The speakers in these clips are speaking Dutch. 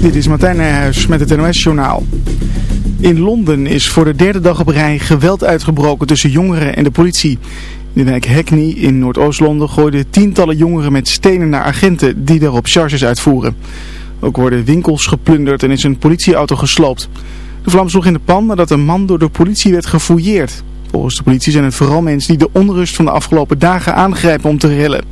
Dit is Martijn Nijhuis met het NOS-journaal. In Londen is voor de derde dag op rij geweld uitgebroken tussen jongeren en de politie. In de wijk Hackney in Noordoost-Londen gooiden tientallen jongeren met stenen naar agenten die daarop charges uitvoeren. Ook worden winkels geplunderd en is een politieauto gesloopt. De vlam sloeg in de pan nadat een man door de politie werd gefouilleerd. Volgens de politie zijn het vooral mensen die de onrust van de afgelopen dagen aangrijpen om te rellen.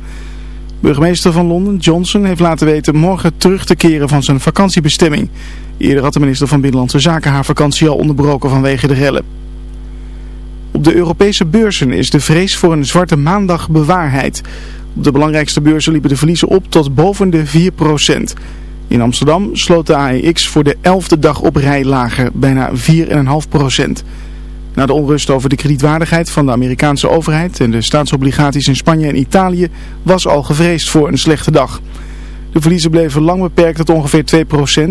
Burgemeester van Londen, Johnson, heeft laten weten morgen terug te keren van zijn vakantiebestemming. Eerder had de minister van Binnenlandse Zaken haar vakantie al onderbroken vanwege de rellen. Op de Europese beurzen is de vrees voor een zwarte maandag bewaarheid. Op de belangrijkste beurzen liepen de verliezen op tot boven de 4%. In Amsterdam sloot de AEX voor de elfde dag op rij lager, bijna 4,5%. Na de onrust over de kredietwaardigheid van de Amerikaanse overheid en de staatsobligaties in Spanje en Italië was al gevreesd voor een slechte dag. De verliezen bleven lang beperkt tot ongeveer 2%,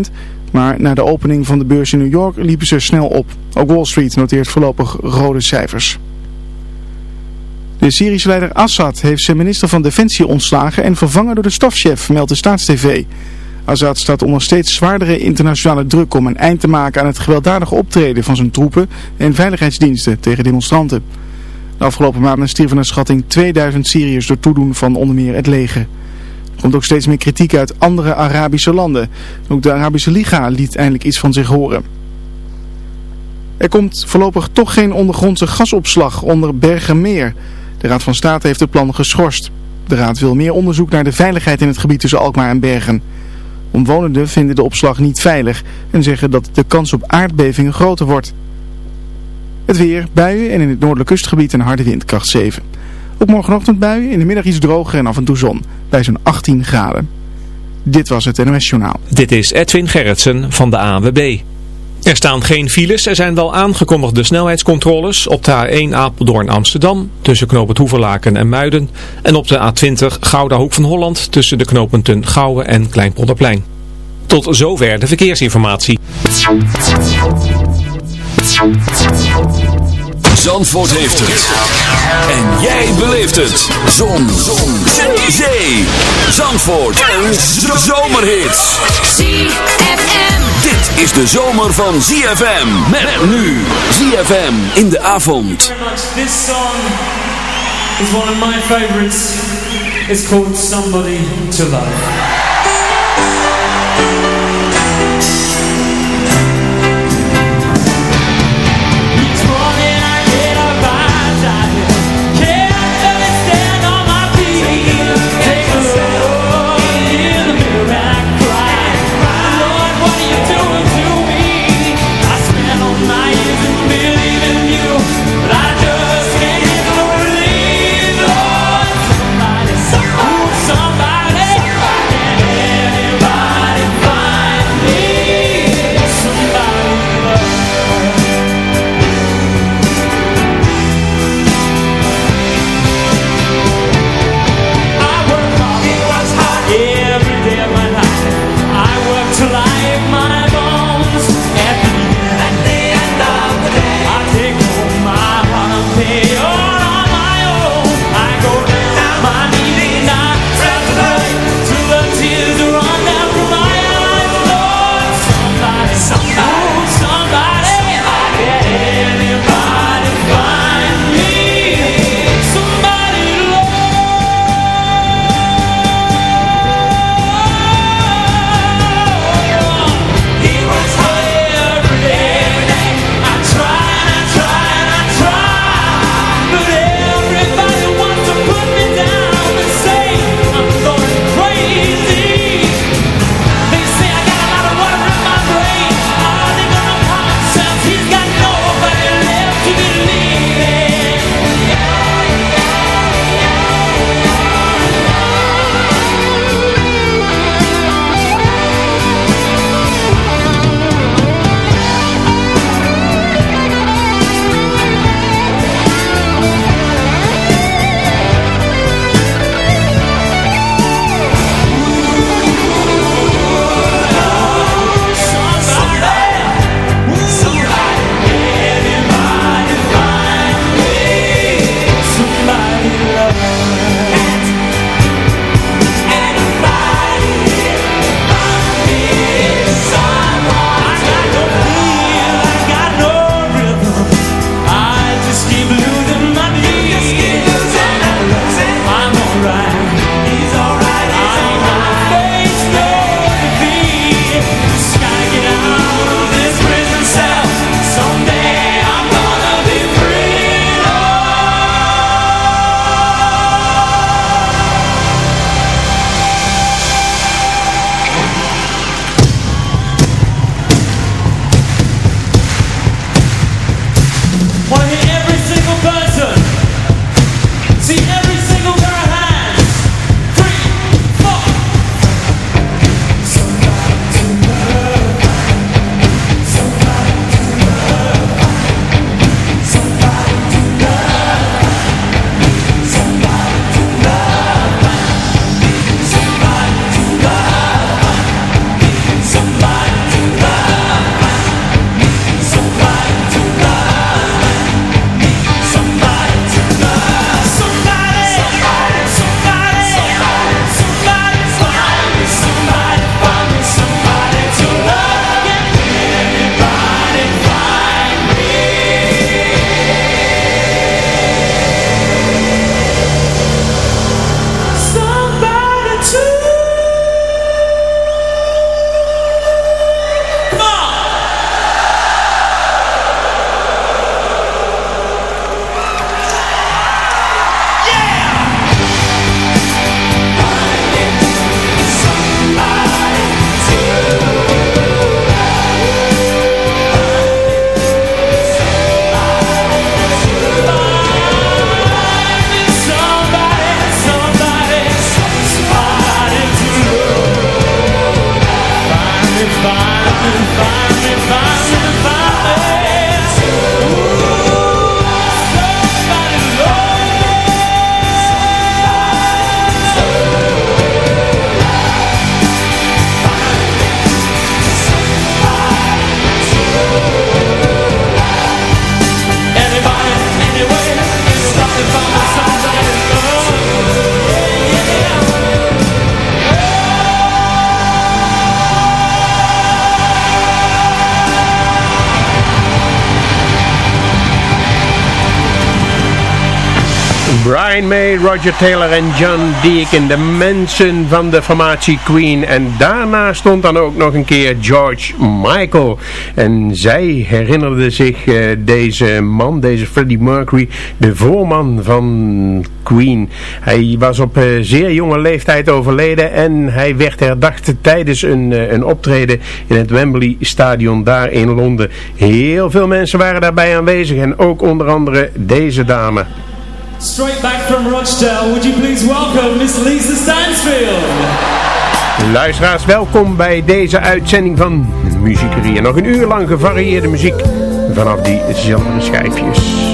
maar na de opening van de beurs in New York liepen ze snel op. Ook Wall Street noteert voorlopig rode cijfers. De Syrische leider Assad heeft zijn minister van Defensie ontslagen en vervangen door de stafchef, meldt de Staatstv. Assad staat onder steeds zwaardere internationale druk om een eind te maken aan het gewelddadige optreden van zijn troepen en veiligheidsdiensten tegen demonstranten. De afgelopen maanden stierven naar schatting 2000 Syriërs door toedoen van onder meer het leger. Er komt ook steeds meer kritiek uit andere Arabische landen. Ook de Arabische Liga liet eindelijk iets van zich horen. Er komt voorlopig toch geen ondergrondse gasopslag onder Bergenmeer. De Raad van State heeft het plan geschorst. De Raad wil meer onderzoek naar de veiligheid in het gebied tussen Alkmaar en Bergen. Omwonenden vinden de opslag niet veilig en zeggen dat de kans op aardbevingen groter wordt. Het weer, buien en in het noordelijk kustgebied een harde wind, kracht 7. Ook morgenochtend buien, in de middag iets droger en af en toe zon, bij zo'n 18 graden. Dit was het NOS Journaal. Dit is Edwin Gerritsen van de ANWB. Er staan geen files, er zijn wel aangekondigde snelheidscontroles op de A1 Apeldoorn Amsterdam tussen knooppunt Hoeverlaken en Muiden en op de A20 Gouda Hoek van Holland tussen de knooppunten Gouwen en Kleinpolderplein. Tot zover de verkeersinformatie. Zandvoort heeft het. En jij beleeft het. Zon. Zon. Zee. Zandvoort. Een zomerhit. ZFM. Dit is de zomer van ZFM. Met nu. ZFM in de avond. This song is one of my favorites. It's called Somebody to Love. Brian May, Roger Taylor en John Deacon, de mensen van de formatie Queen. En daarna stond dan ook nog een keer George Michael. En zij herinnerde zich eh, deze man, deze Freddie Mercury, de voorman van Queen. Hij was op eh, zeer jonge leeftijd overleden en hij werd herdacht tijdens een, eh, een optreden in het Wembley Stadion daar in Londen. Heel veel mensen waren daarbij aanwezig en ook onder andere deze dame. Straight back from Rochdale, would you please welcome Miss Lisa Stansfield. Luisteraars, welkom bij deze uitzending van Muziekerie. Nog een uur lang gevarieerde muziek vanaf die zilveren schijfjes.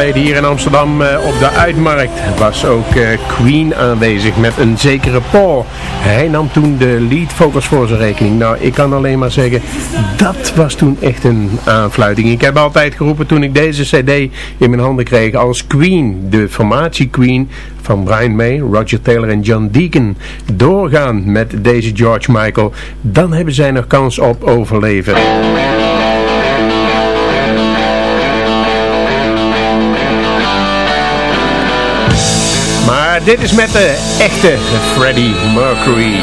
Geleden hier in Amsterdam eh, op de Uitmarkt was ook eh, Queen aanwezig met een zekere Paul. Hij nam toen de lead vocals voor zijn rekening. Nou, ik kan alleen maar zeggen, dat was toen echt een aanfluiting. Ik heb altijd geroepen toen ik deze cd in mijn handen kreeg als Queen, de formatie Queen van Brian May, Roger Taylor en John Deacon doorgaan met deze George Michael, dan hebben zij nog kans op overleven. Dit is met de echte Freddie Mercury.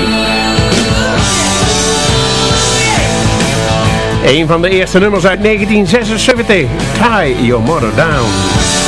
Een van de eerste nummers uit 1976, Tie Your Mother Down.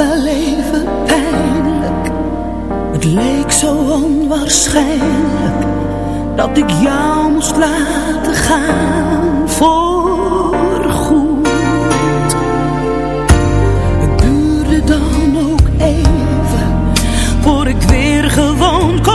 Wel even pijnlijk. Het leek zo onwaarschijnlijk dat ik jou moest laten gaan voor goed. Het duurde dan ook even voor ik weer gewoon kon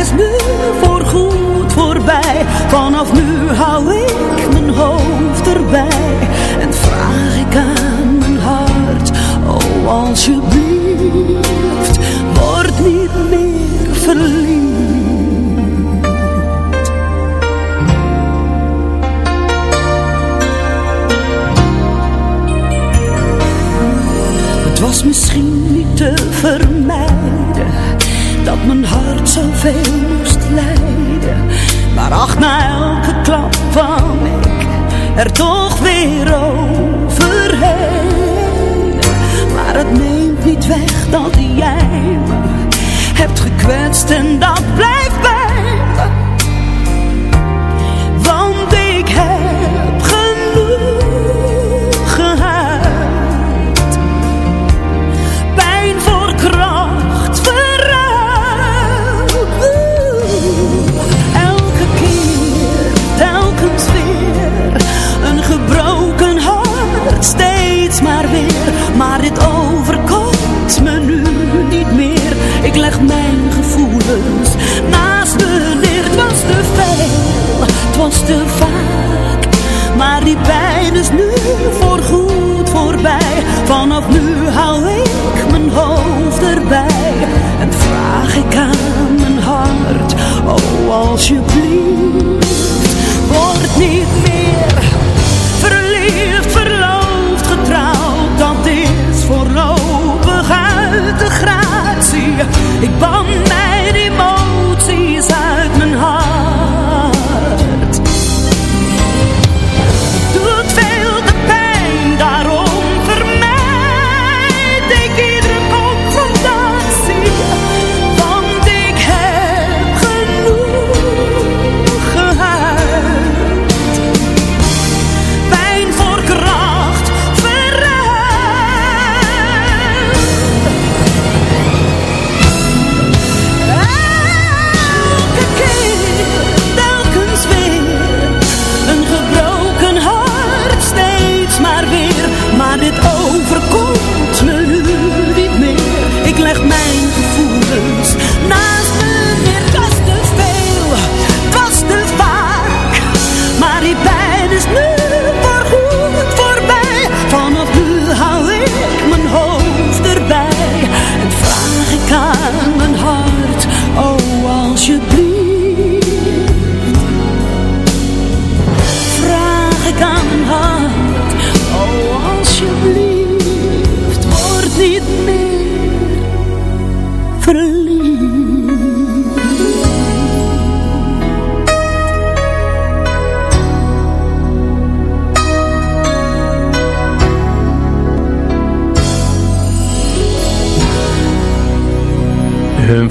is nu voorgoed voorbij. Vanaf nu hou ik mijn hoofd erbij. En vraag ik aan mijn hart, oh alsjeblieft, word niet meer verliefd. Het was misschien niet te vermijden Dat mijn hart zoveel moest lijden. Maar ach, na elke klap van ik Er toch weer overheen Maar het neemt niet weg dat jij me Hebt gekwetst en dat blijft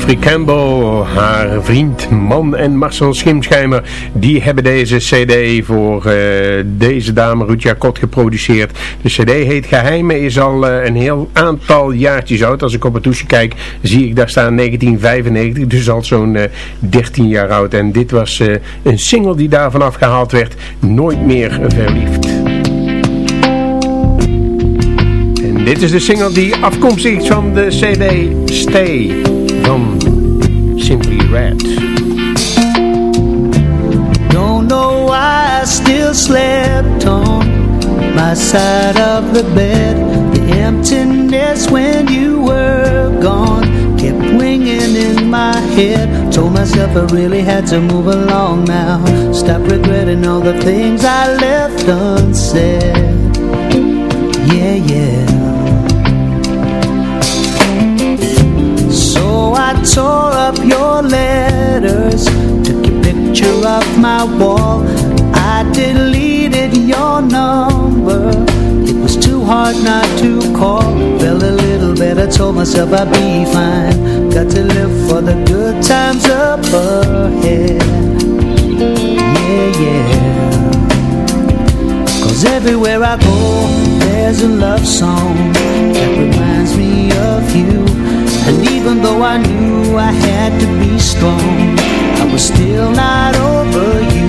Humphrey Campbell, haar vriend, man en Marcel Schimschijmer, die hebben deze cd voor eh, deze dame Ruud Jacot geproduceerd. De cd heet Geheimen, is al eh, een heel aantal jaartjes oud. Als ik op het toesje kijk, zie ik daar staan 1995, dus al zo'n eh, 13 jaar oud. En dit was eh, een single die daarvan afgehaald werd, Nooit meer verliefd. En dit is de single die afkomstig is van de cd Stay van Simply Red. Don't know why I still slept on my side of the bed. The emptiness when you were gone kept ringing in my head. Told myself I really had to move along now. Stop regretting all the things I left unsaid. Yeah, yeah. So I tore up your letters Took your picture off my wall. I deleted your number. It was too hard not to call. Felt a little better, told myself I'd be fine. Got to live for the good times up ahead. Yeah, yeah. Cause everywhere I go, there's a love song that reminds me of you. was I was still not over you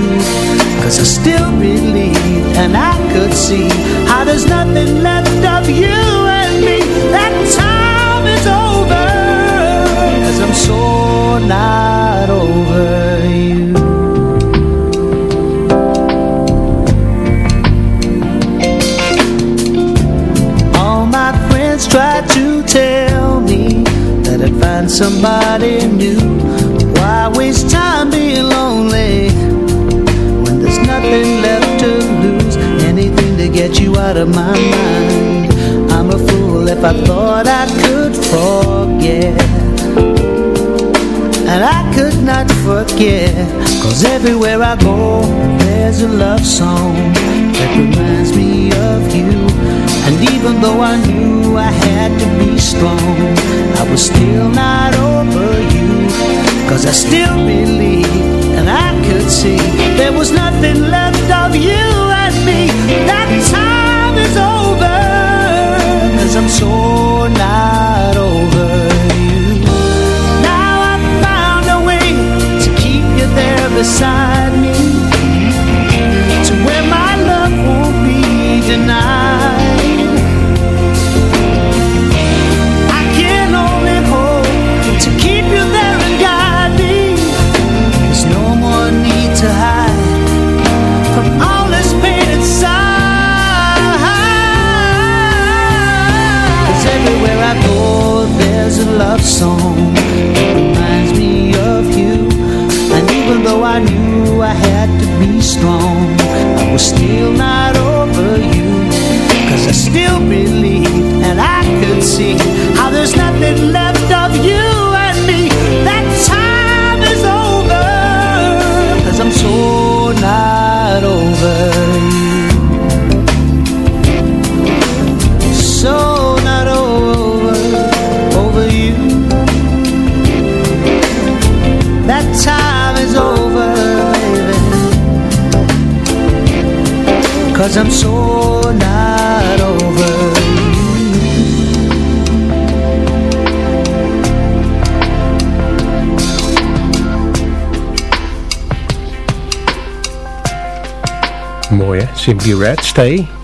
Cause I still believe and I could see How there's nothing left of you and me. That time is over Cause I'm so not over you. All my friends try to tell me That I'd find somebody of my mind. I'm a fool if I thought I could forget. And I could not forget Cause everywhere I go There's a love song That reminds me of you And even though I knew I had to be strong I was still not over you Cause I still believe And I could see There was nothing left I'm so not over you. Now I've found a way To keep you there beside me. To where my love won't be denied love song. Reminds me of you. And even though I knew I had to be strong I was still not over you. Cause I still believed and I could see How there's nothing left of you and me. That time is over. Cause I'm so Cause I'm so not over Mooi hè, Simply Red, Stay.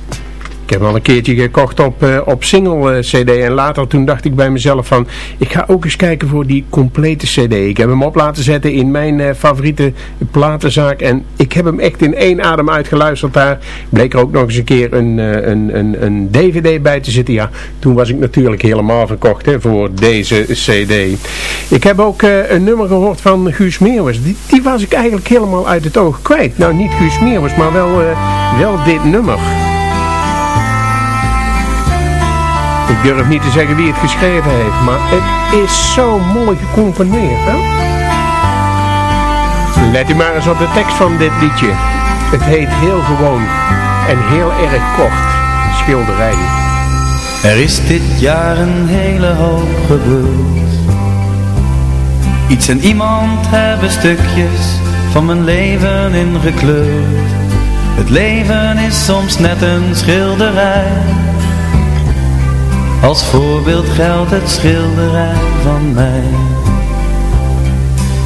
Ik heb al een keertje gekocht op, eh, op single eh, cd en later toen dacht ik bij mezelf van ik ga ook eens kijken voor die complete cd. Ik heb hem op laten zetten in mijn eh, favoriete platenzaak en ik heb hem echt in één adem uitgeluisterd daar. Bleek er ook nog eens een keer een, een, een, een dvd bij te zitten. Ja, toen was ik natuurlijk helemaal verkocht hè, voor deze cd. Ik heb ook een nummer gehoord van Guus Meeuwers. Die, die was ik eigenlijk helemaal uit het oog kwijt. Nou niet Guus Meeuwers, maar wel, wel dit nummer. Ik durf niet te zeggen wie het geschreven heeft, maar het is zo mooi gecomponeerd. Hè? Let u maar eens op de tekst van dit liedje. Het heet heel gewoon en heel erg kort. Schilderij. Er is dit jaar een hele hoop gebeurd. Iets en iemand hebben stukjes van mijn leven ingekleurd. Het leven is soms net een schilderij. Als voorbeeld geldt het schilderij van mij.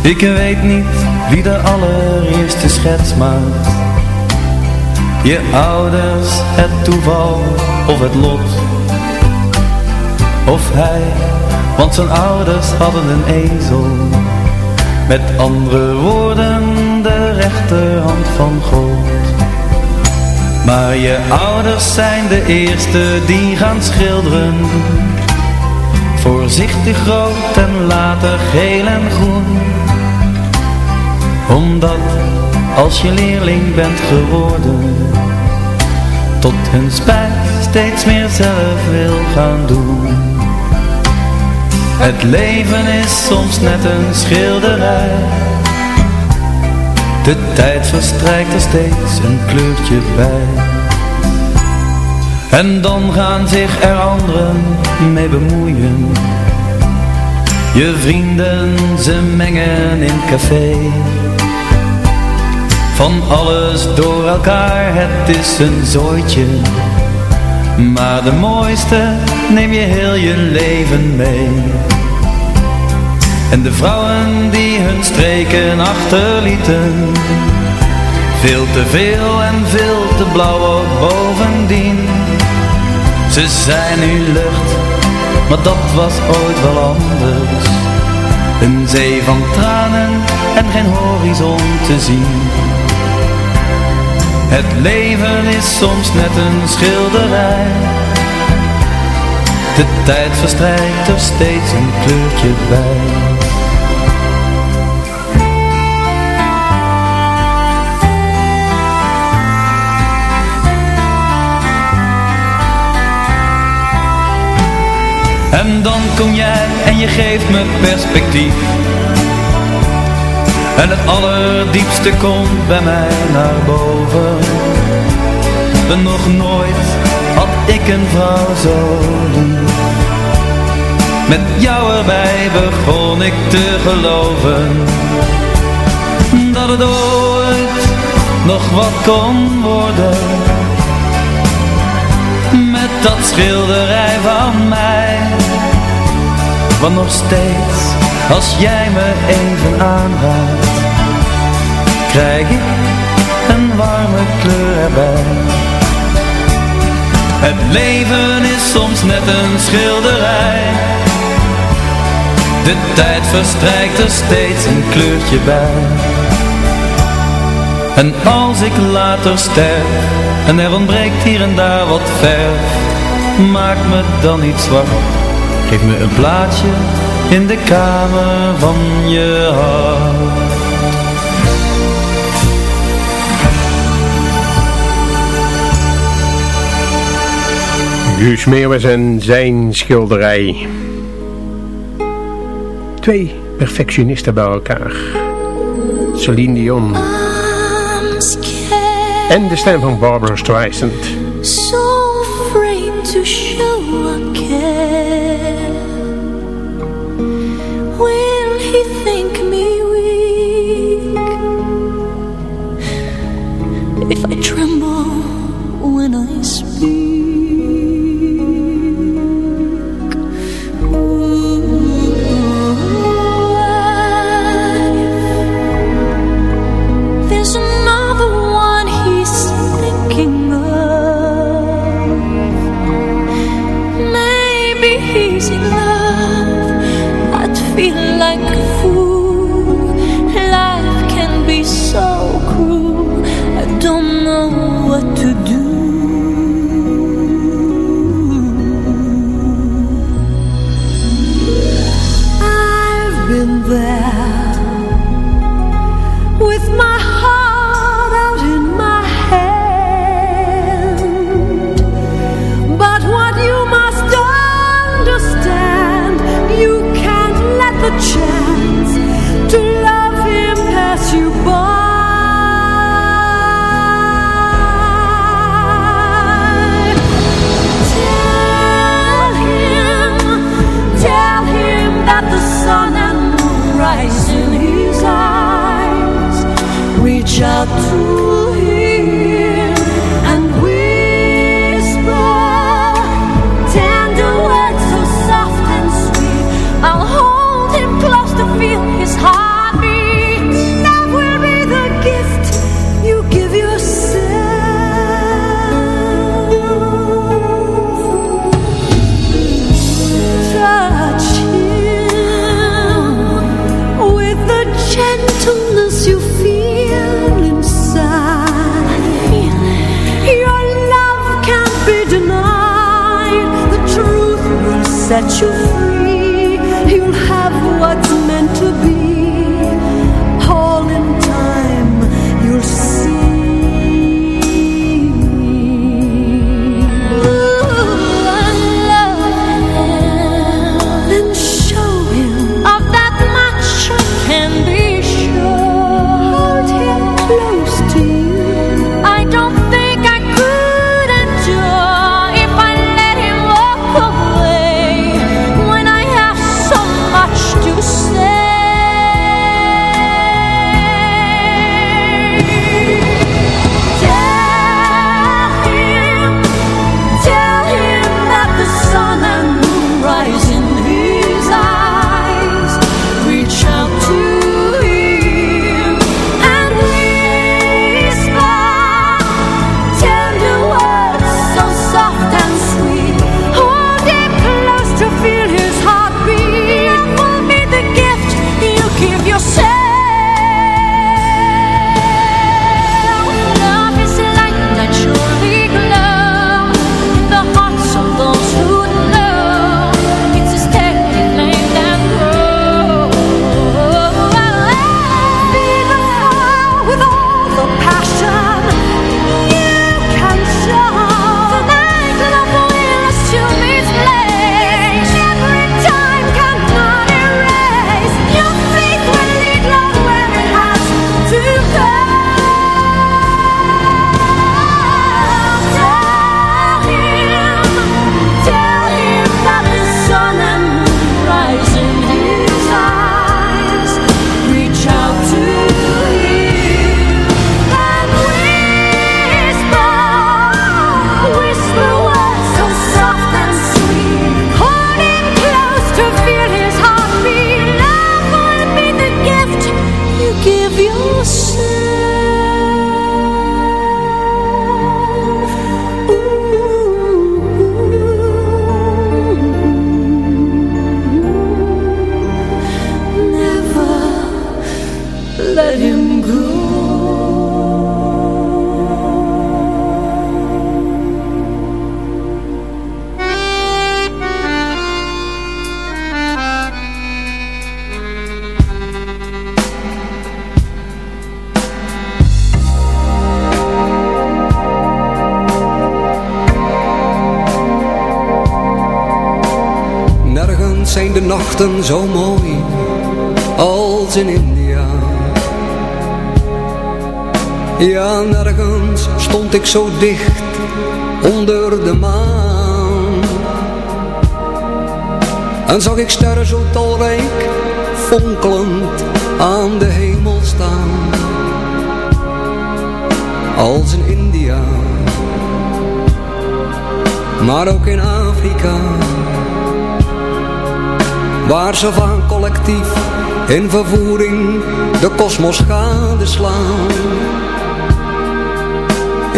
Ik weet niet wie de allereerste schets maakt. Je ouders, het toeval of het lot. Of hij, want zijn ouders hadden een ezel. Met andere woorden, de rechterhand van God. Maar je ouders zijn de eerste die gaan schilderen. Voorzichtig groot en later geel en groen. Omdat als je leerling bent geworden, tot hun spijt steeds meer zelf wil gaan doen. Het leven is soms net een schilderij. De tijd verstrijkt er steeds een kleurtje bij. En dan gaan zich er anderen mee bemoeien. Je vrienden, ze mengen in café. Van alles door elkaar, het is een zooitje. Maar de mooiste neem je heel je leven mee. En de vrouwen die hun streken achterlieten Veel te veel en veel te blauw ook bovendien. Ze zijn nu lucht, maar dat was ooit wel anders. Een zee van tranen en geen horizon te zien. Het leven is soms net een schilderij De tijd verstrijkt er steeds een kleurtje bij. En dan kom jij en je geeft me perspectief En het allerdiepste komt bij mij naar boven En nog nooit had ik een vrouw zo Met jou erbij begon ik te geloven Dat het ooit nog wat kon worden. Met dat schilderij van mij Want nog steeds, als jij me even aanraakt Krijg ik een warme kleur erbij Het leven is soms net een schilderij. De tijd verstrijkt er steeds een kleurtje bij. En als ik later sterf En er ontbreekt hier en daar wat verf Maak me dan niet zwart Geef me een plaatsje in de kamer van je hart Guus Meeuwis en zijn schilderij. Twee perfectionisten bij elkaar. Celine Dion en de stem van Barbara Streisand. so afraid to show I Ja, nergens stond ik zo dicht onder de maan. En zag ik sterren zo talrijk, fonkelend aan de hemel staan. Als in India, maar ook in Afrika. Waar ze van collectief in vervoering de kosmos gadeslaan.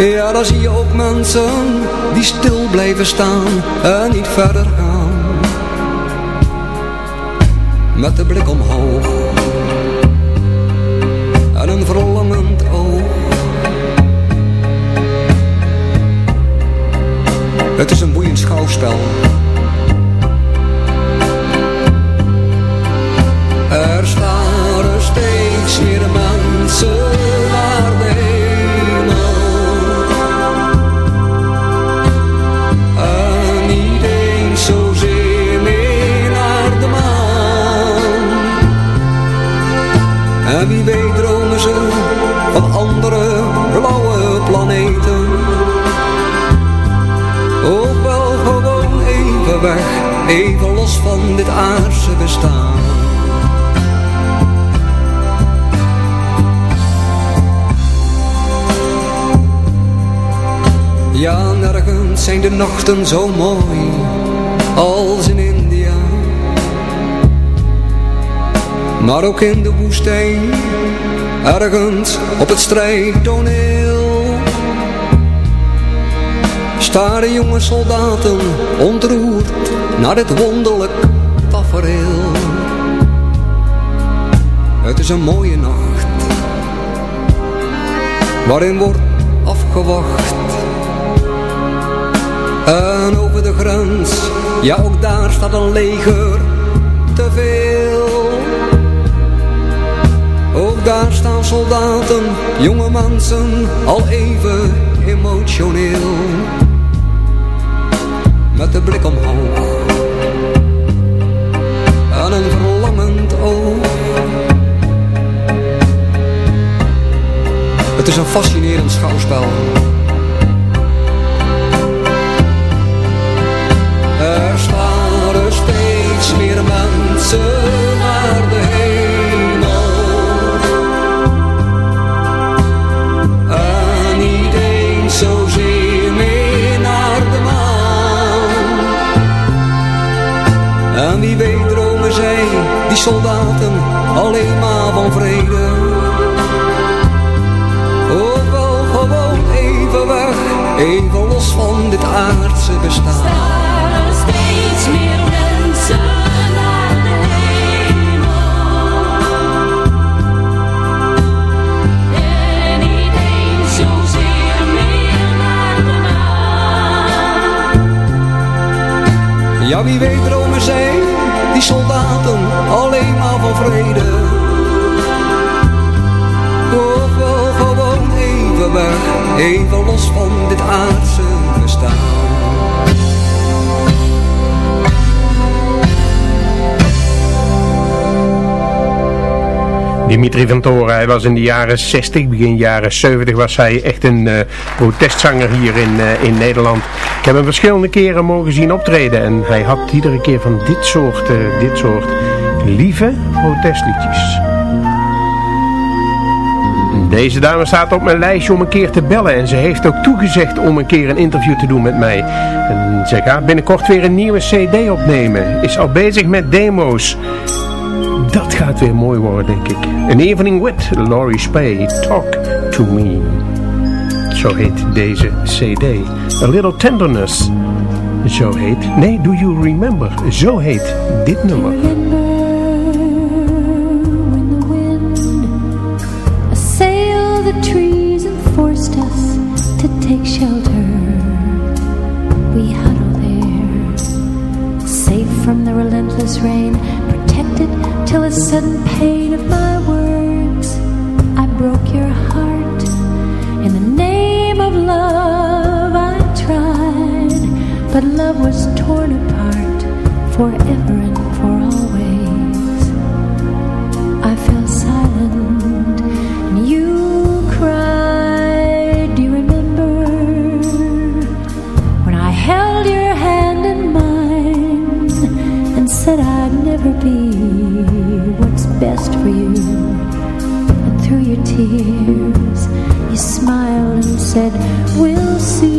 Ja, daar zie je ook mensen die stil blijven staan en niet verder gaan. Met de blik omhoog en een verlangend oog. Het is een boeiend schouwspel. Er staren steeds meer mensen de nachten zo mooi als in India. Maar ook in de woestijn, ergens op het strijdtoneel. Staren jonge soldaten ontroerd naar dit wonderlijk tafereel. Het is een mooie nacht, waarin wordt afgewacht. En over de grens, ja ook daar staat een leger te veel. Ook daar staan soldaten, jonge mensen, al even emotioneel. Met de blik omhoog en een verlangend oog. Het is een fascinerend schouwspel. Even weg, even los van dit aardse bestaan. Ja, wie weet dromen zij, die soldaten, alleen maar van vrede. Ook wel gewoon even weg, even los van dit aardse bestaan. Dimitri van Toren, hij was in de jaren 60, begin jaren 70 was hij echt een eh, protestzanger hier in, eh, in Nederland. Ik heb hem verschillende keren mogen zien optreden en hij had iedere keer van dit soort, eh, dit soort lieve protestliedjes. Deze dame staat op mijn lijstje om een keer te bellen en ze heeft ook toegezegd om een keer een interview te doen met mij. En ze gaat binnenkort weer een nieuwe cd opnemen, is al bezig met demo's. Dat gaat weer mooi worden, denk ik. An Evening with Laurie Spay, Talk to Me. Zo heet deze cd. A Little Tenderness. Zo heet... Nee, Do You Remember? Zo heet dit nummer. when the wind assailed the trees and forced us to take shelter. We huddle there, safe from the relentless rain, protected till the sudden pain of my words. I broke your forever and for always. I fell silent and you cried. Do you remember when I held your hand in mine and said I'd never be what's best for you? And through your tears, you smiled and said, We'll see.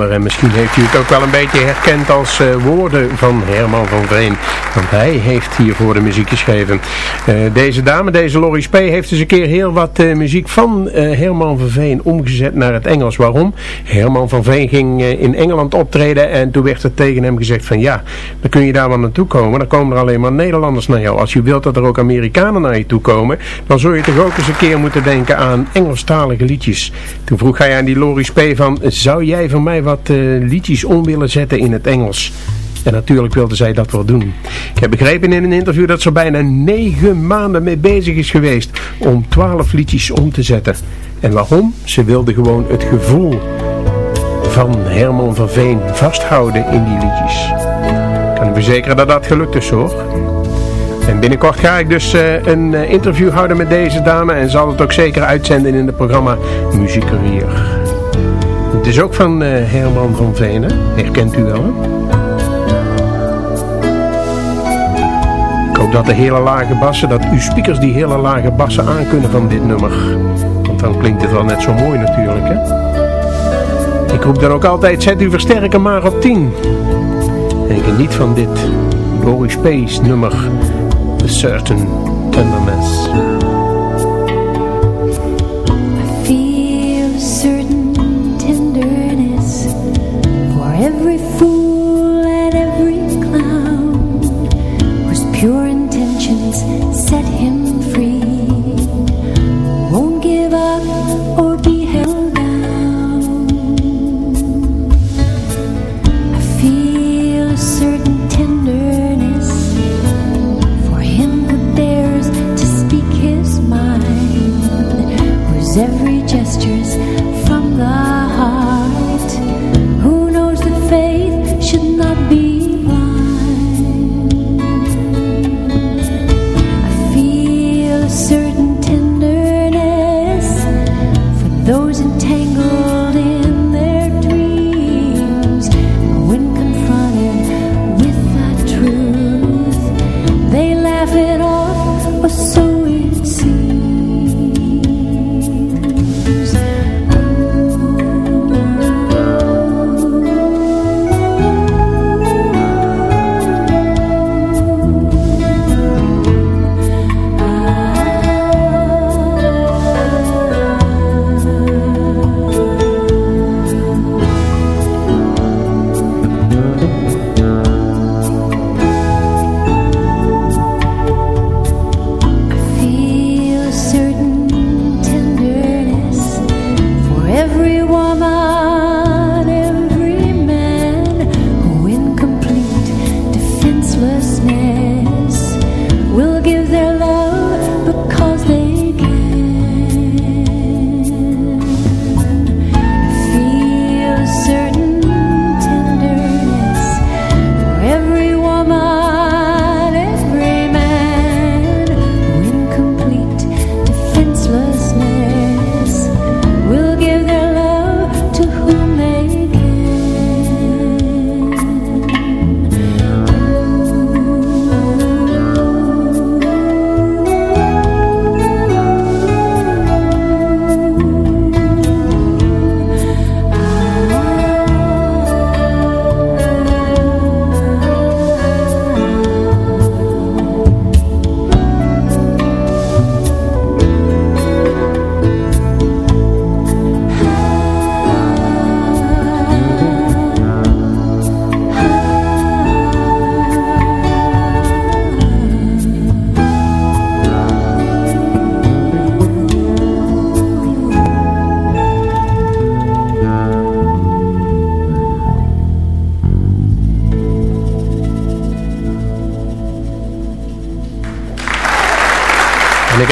En misschien heeft u het ook wel een beetje herkend als eh, woorden van Herman van Veen. Want hij heeft hiervoor de muziek geschreven. Eh, deze dame, deze Laurie Spee, heeft eens een keer heel wat eh, muziek van Herman van Veen omgezet naar het Engels. Waarom? Herman van Veen ging in Engeland optreden en toen werd er tegen hem gezegd van ja, dan kun je daar wel naartoe komen. Dan komen er alleen maar Nederlanders naar jou. Als je wilt dat er ook Amerikanen naar je toe komen, dan zul je toch ook eens een keer moeten denken aan Engelstalige liedjes. Toen vroeg hij aan die Laurie Spee van, zou jij voor mij wat eh, liedjes om willen zetten in het Engels? En natuurlijk wilde zij dat wel doen. Ik heb begrepen in een interview dat ze bijna negen maanden mee bezig is geweest om twaalf liedjes om te zetten. En waarom? Ze wilde gewoon het gevoel van Herman van Veen vasthouden in die liedjes. Ik kan u verzekeren dat dat gelukt is hoor. En binnenkort ga ik dus eh, een eh, interview houden met deze dame en zal het ook zeker uitzenden in het programma Muziekcarrière. Het is ook van eh, Herman van Veen, hè? herkent u wel? Ik hoop dat de hele lage bassen, dat uw speakers die hele lage bassen aankunnen van dit nummer. Want dan klinkt het wel net zo mooi natuurlijk hè. Ik roep dan ook altijd, zet uw versterker maar op 10. En geniet van dit Laurie Space nummer, A Certain Tenderness.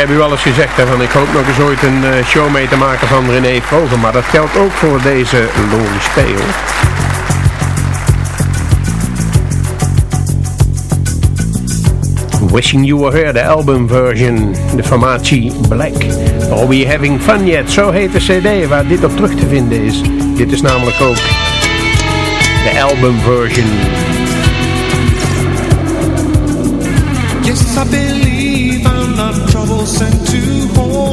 heb u wel eens gezegd, hè, ik hoop nog eens ooit een eh, show mee te maken van René Vogel. Maar dat geldt ook voor deze long speel Wishing You Were Here, de albumversion, de formatie Black. Are We Having Fun Yet? Zo heet de cd waar dit op terug te vinden is. Dit is namelijk ook de albumversion. Yes, I believe Sent to home.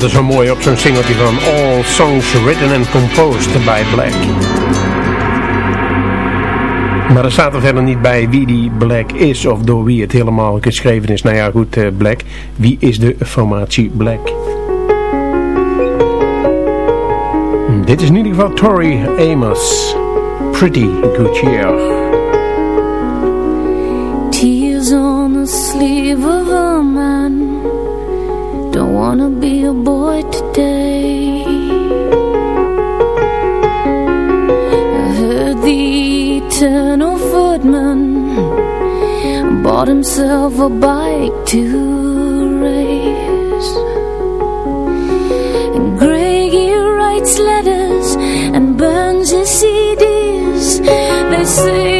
dat is zo mooi op zo'n singeltje van All Songs Written and Composed by Black. Maar er staat er verder niet bij wie die Black is of door wie het helemaal geschreven is. Nou ja goed, eh, Black. Wie is de formatie Black? Hmm, dit is in ieder geval Tori Amos. Pretty good year. Tears on the sleeve of wanna be a boy today. I heard the eternal footman Bought himself a bike to race And Greggy writes letters And burns his CDs They say